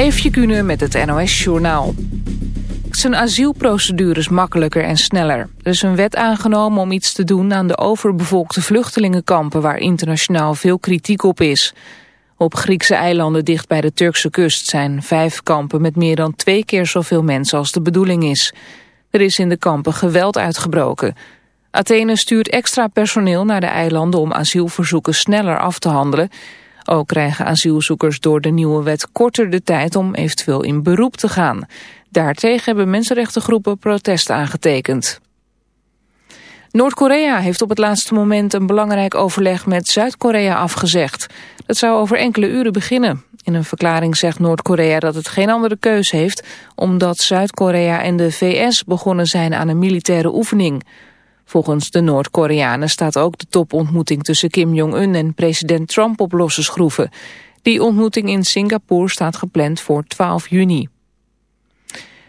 Eefje Kunnen met het NOS-journaal. Zijn asielprocedures makkelijker en sneller. Er is een wet aangenomen om iets te doen aan de overbevolkte vluchtelingenkampen... waar internationaal veel kritiek op is. Op Griekse eilanden dicht bij de Turkse kust zijn vijf kampen... met meer dan twee keer zoveel mensen als de bedoeling is. Er is in de kampen geweld uitgebroken. Athene stuurt extra personeel naar de eilanden om asielverzoeken sneller af te handelen... Ook krijgen asielzoekers door de nieuwe wet korter de tijd om eventueel in beroep te gaan. Daartegen hebben mensenrechtengroepen protest aangetekend. Noord-Korea heeft op het laatste moment een belangrijk overleg met Zuid-Korea afgezegd. Dat zou over enkele uren beginnen. In een verklaring zegt Noord-Korea dat het geen andere keus heeft... omdat Zuid-Korea en de VS begonnen zijn aan een militaire oefening... Volgens de Noord-Koreanen staat ook de topontmoeting tussen Kim Jong-un en president Trump op losse schroeven. Die ontmoeting in Singapore staat gepland voor 12 juni.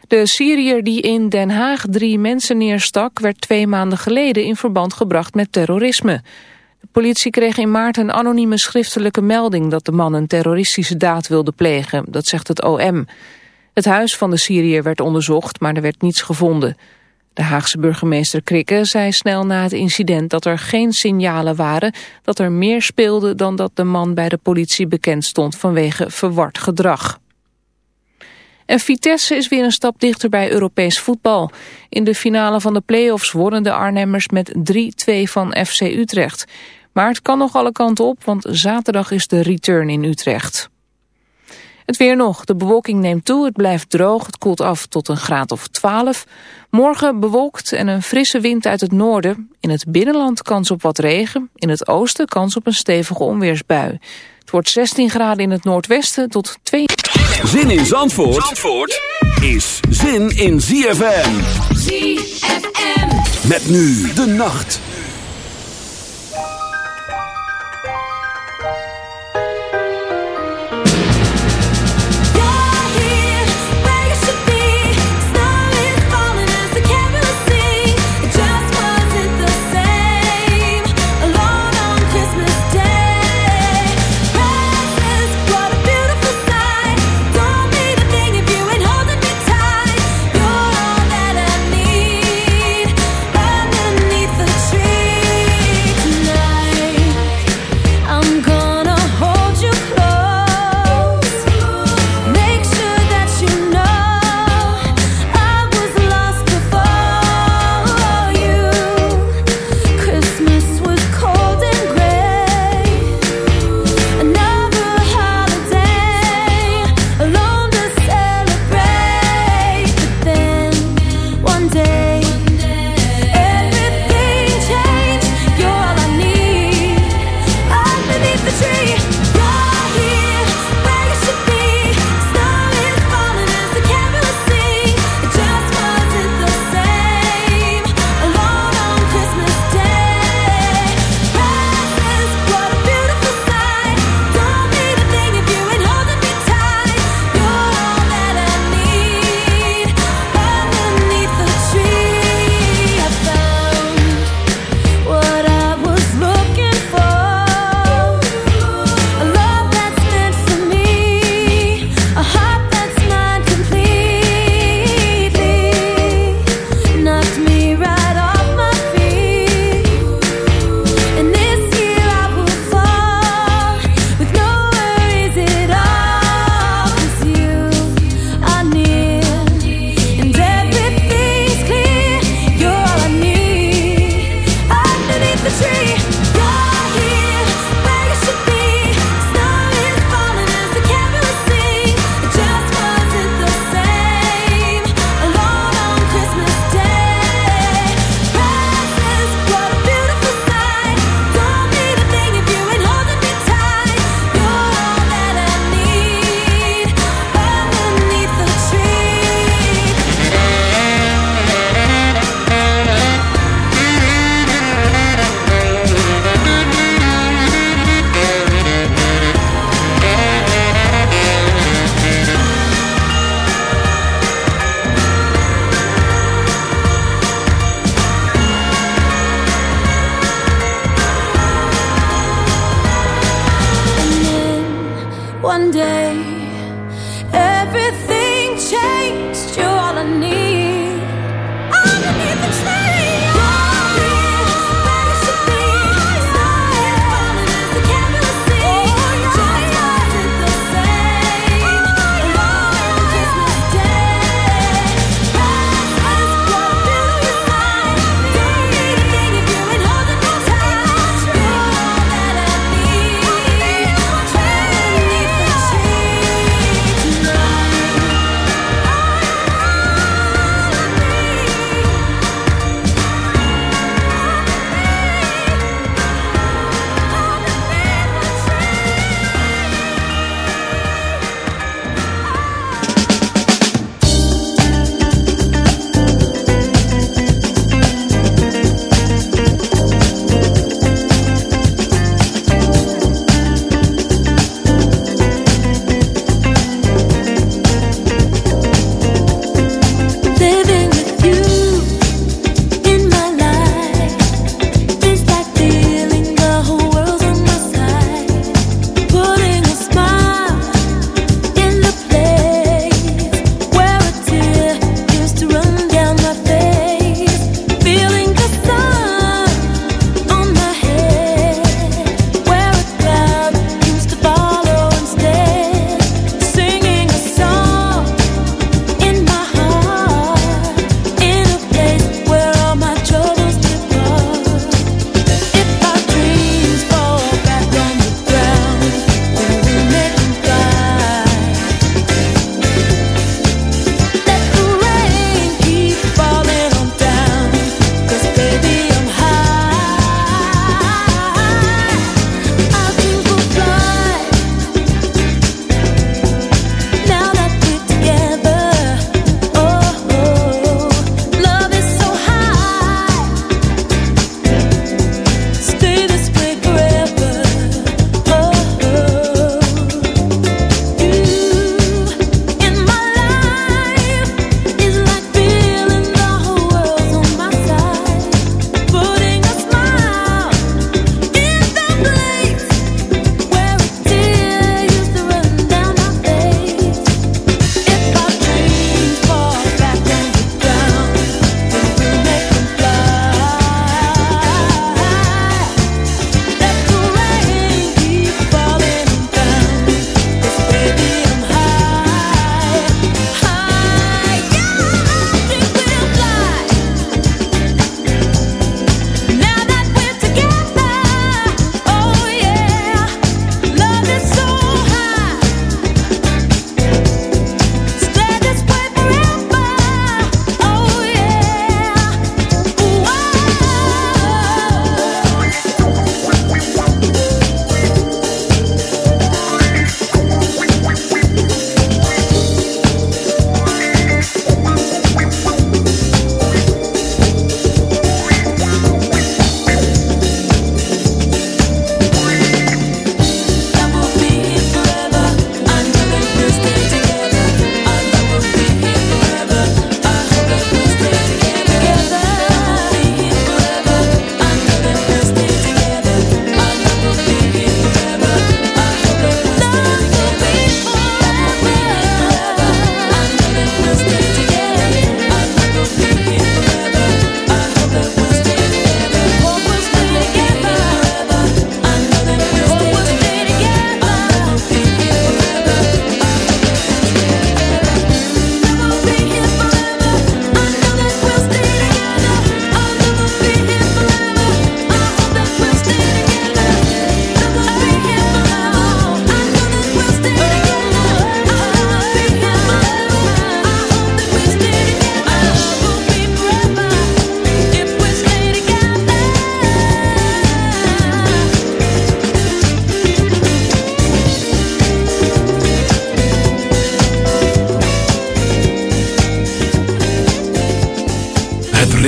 De Syriër die in Den Haag drie mensen neerstak... werd twee maanden geleden in verband gebracht met terrorisme. De politie kreeg in maart een anonieme schriftelijke melding... dat de man een terroristische daad wilde plegen, dat zegt het OM. Het huis van de Syriër werd onderzocht, maar er werd niets gevonden... De Haagse burgemeester Krikke zei snel na het incident dat er geen signalen waren dat er meer speelde dan dat de man bij de politie bekend stond vanwege verward gedrag. En Vitesse is weer een stap dichter bij Europees voetbal. In de finale van de play-offs wonnen de Arnhemmers met 3-2 van FC Utrecht. Maar het kan nog alle kanten op, want zaterdag is de return in Utrecht. Het weer nog. De bewolking neemt toe. Het blijft droog. Het koelt af tot een graad of 12. Morgen bewolkt en een frisse wind uit het noorden. In het binnenland kans op wat regen. In het oosten kans op een stevige onweersbui. Het wordt 16 graden in het noordwesten tot 2... Zin in Zandvoort, Zandvoort is zin in ZFM. ZFM. Met nu de nacht.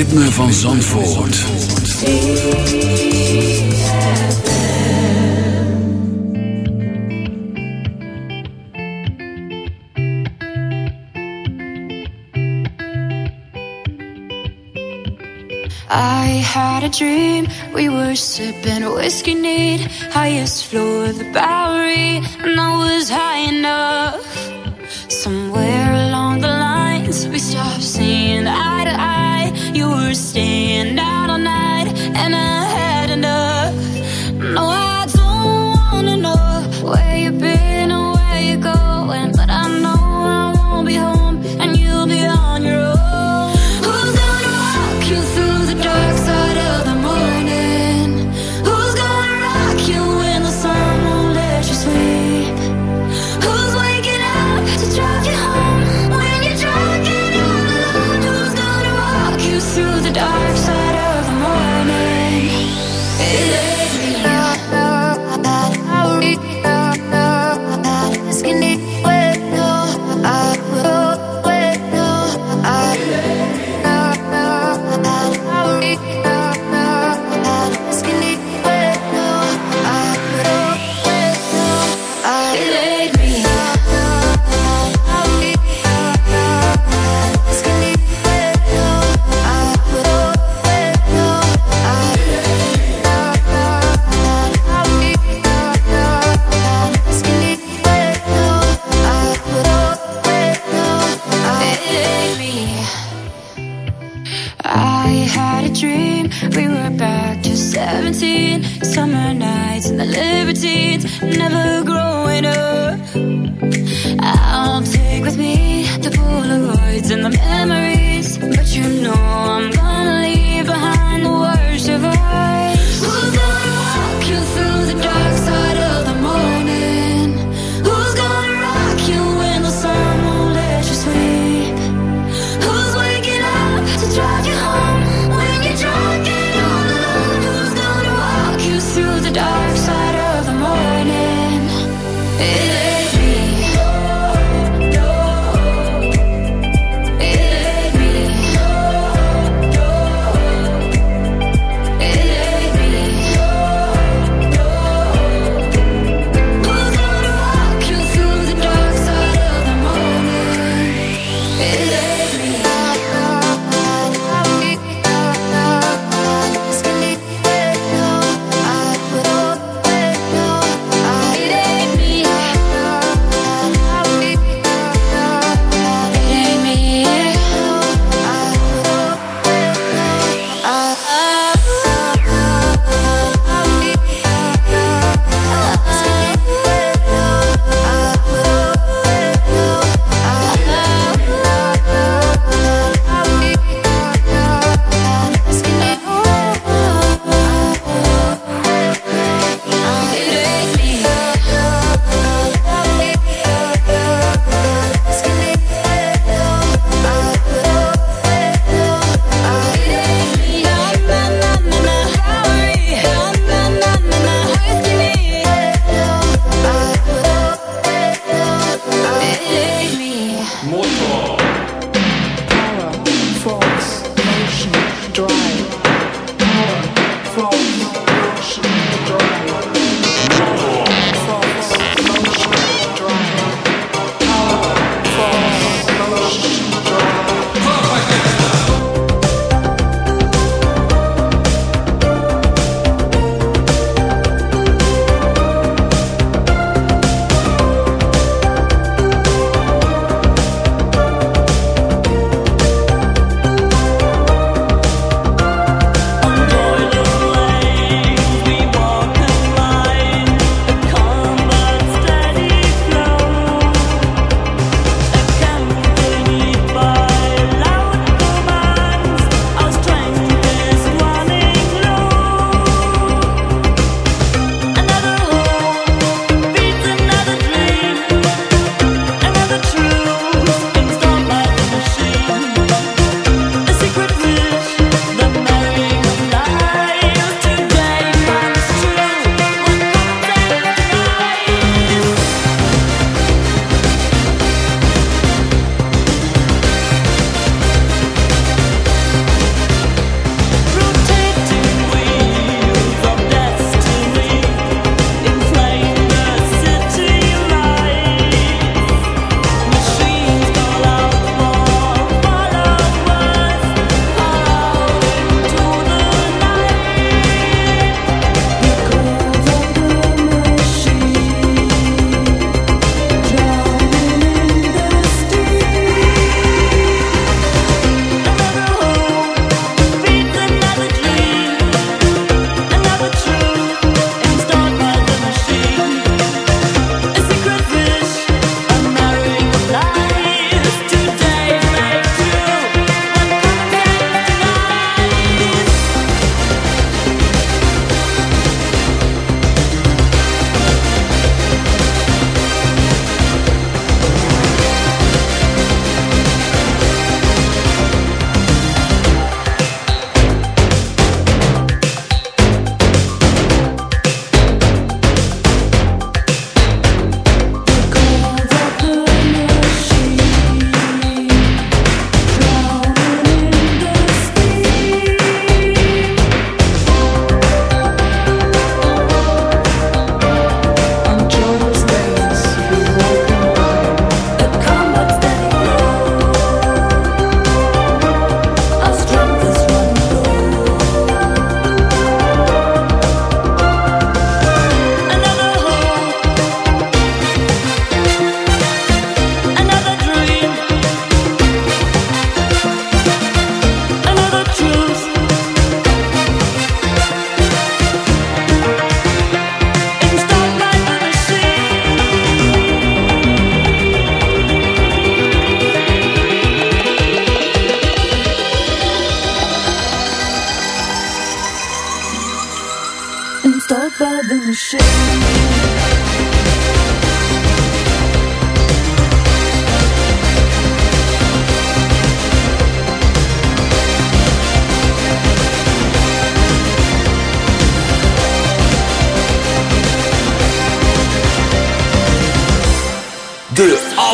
ritme van Zandvoort. I had a dream, we were sipping whiskey neat Highest floor of the Bowery, and I was high enough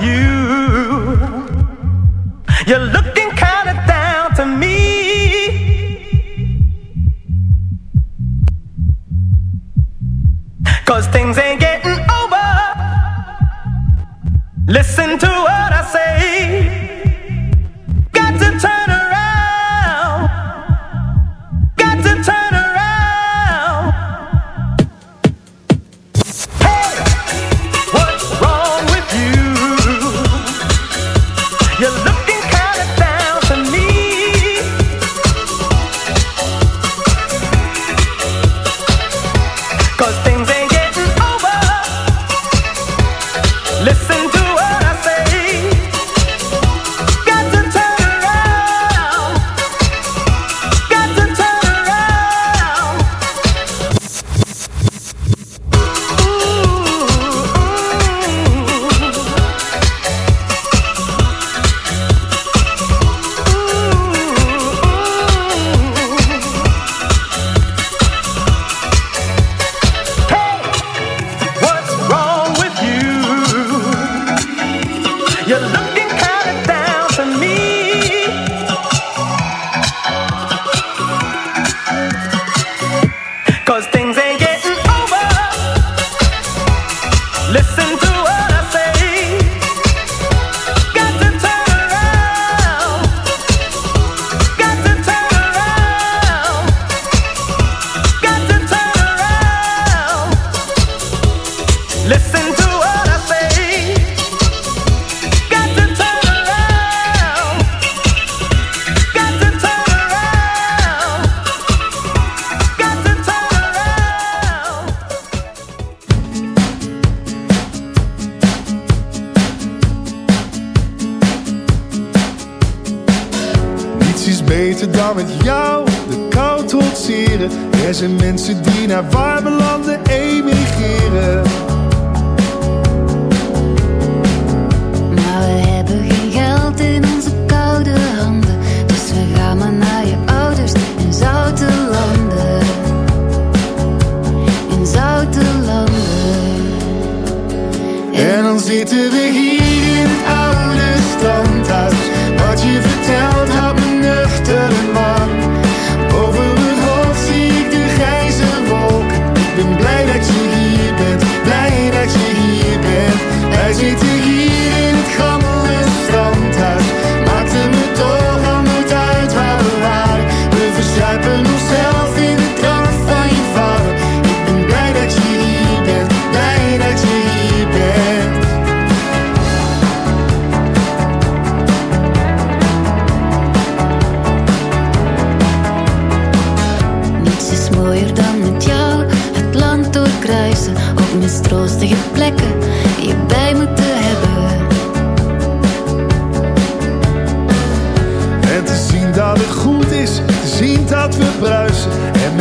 you. beter dan met jou de kou trotseren. Er zijn mensen die naar warme landen eten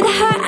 The hurt.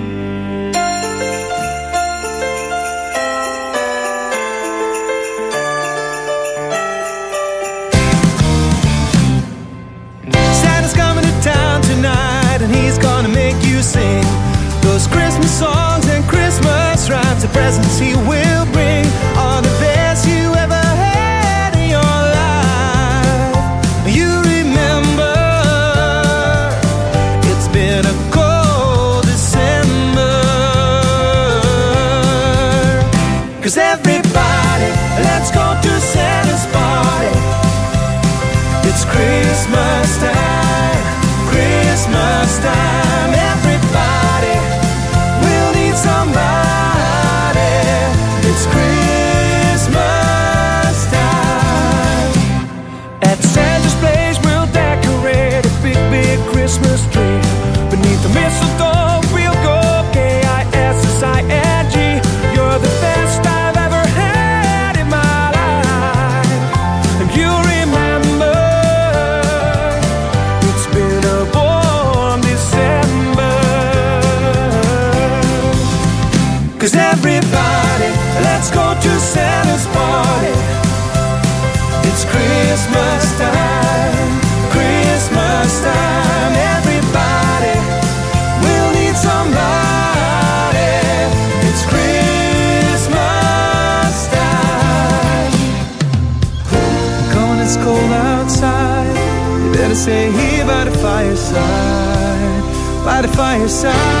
your side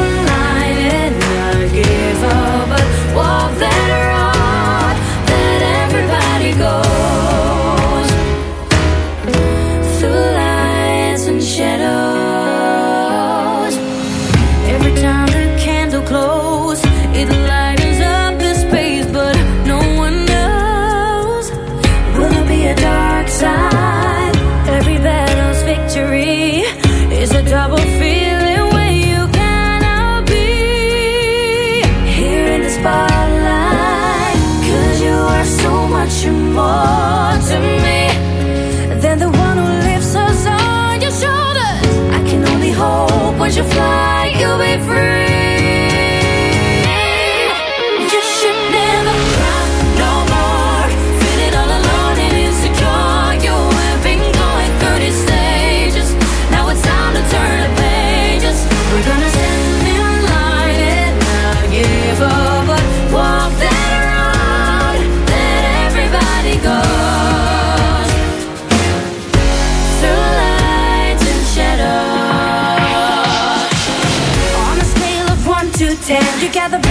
together.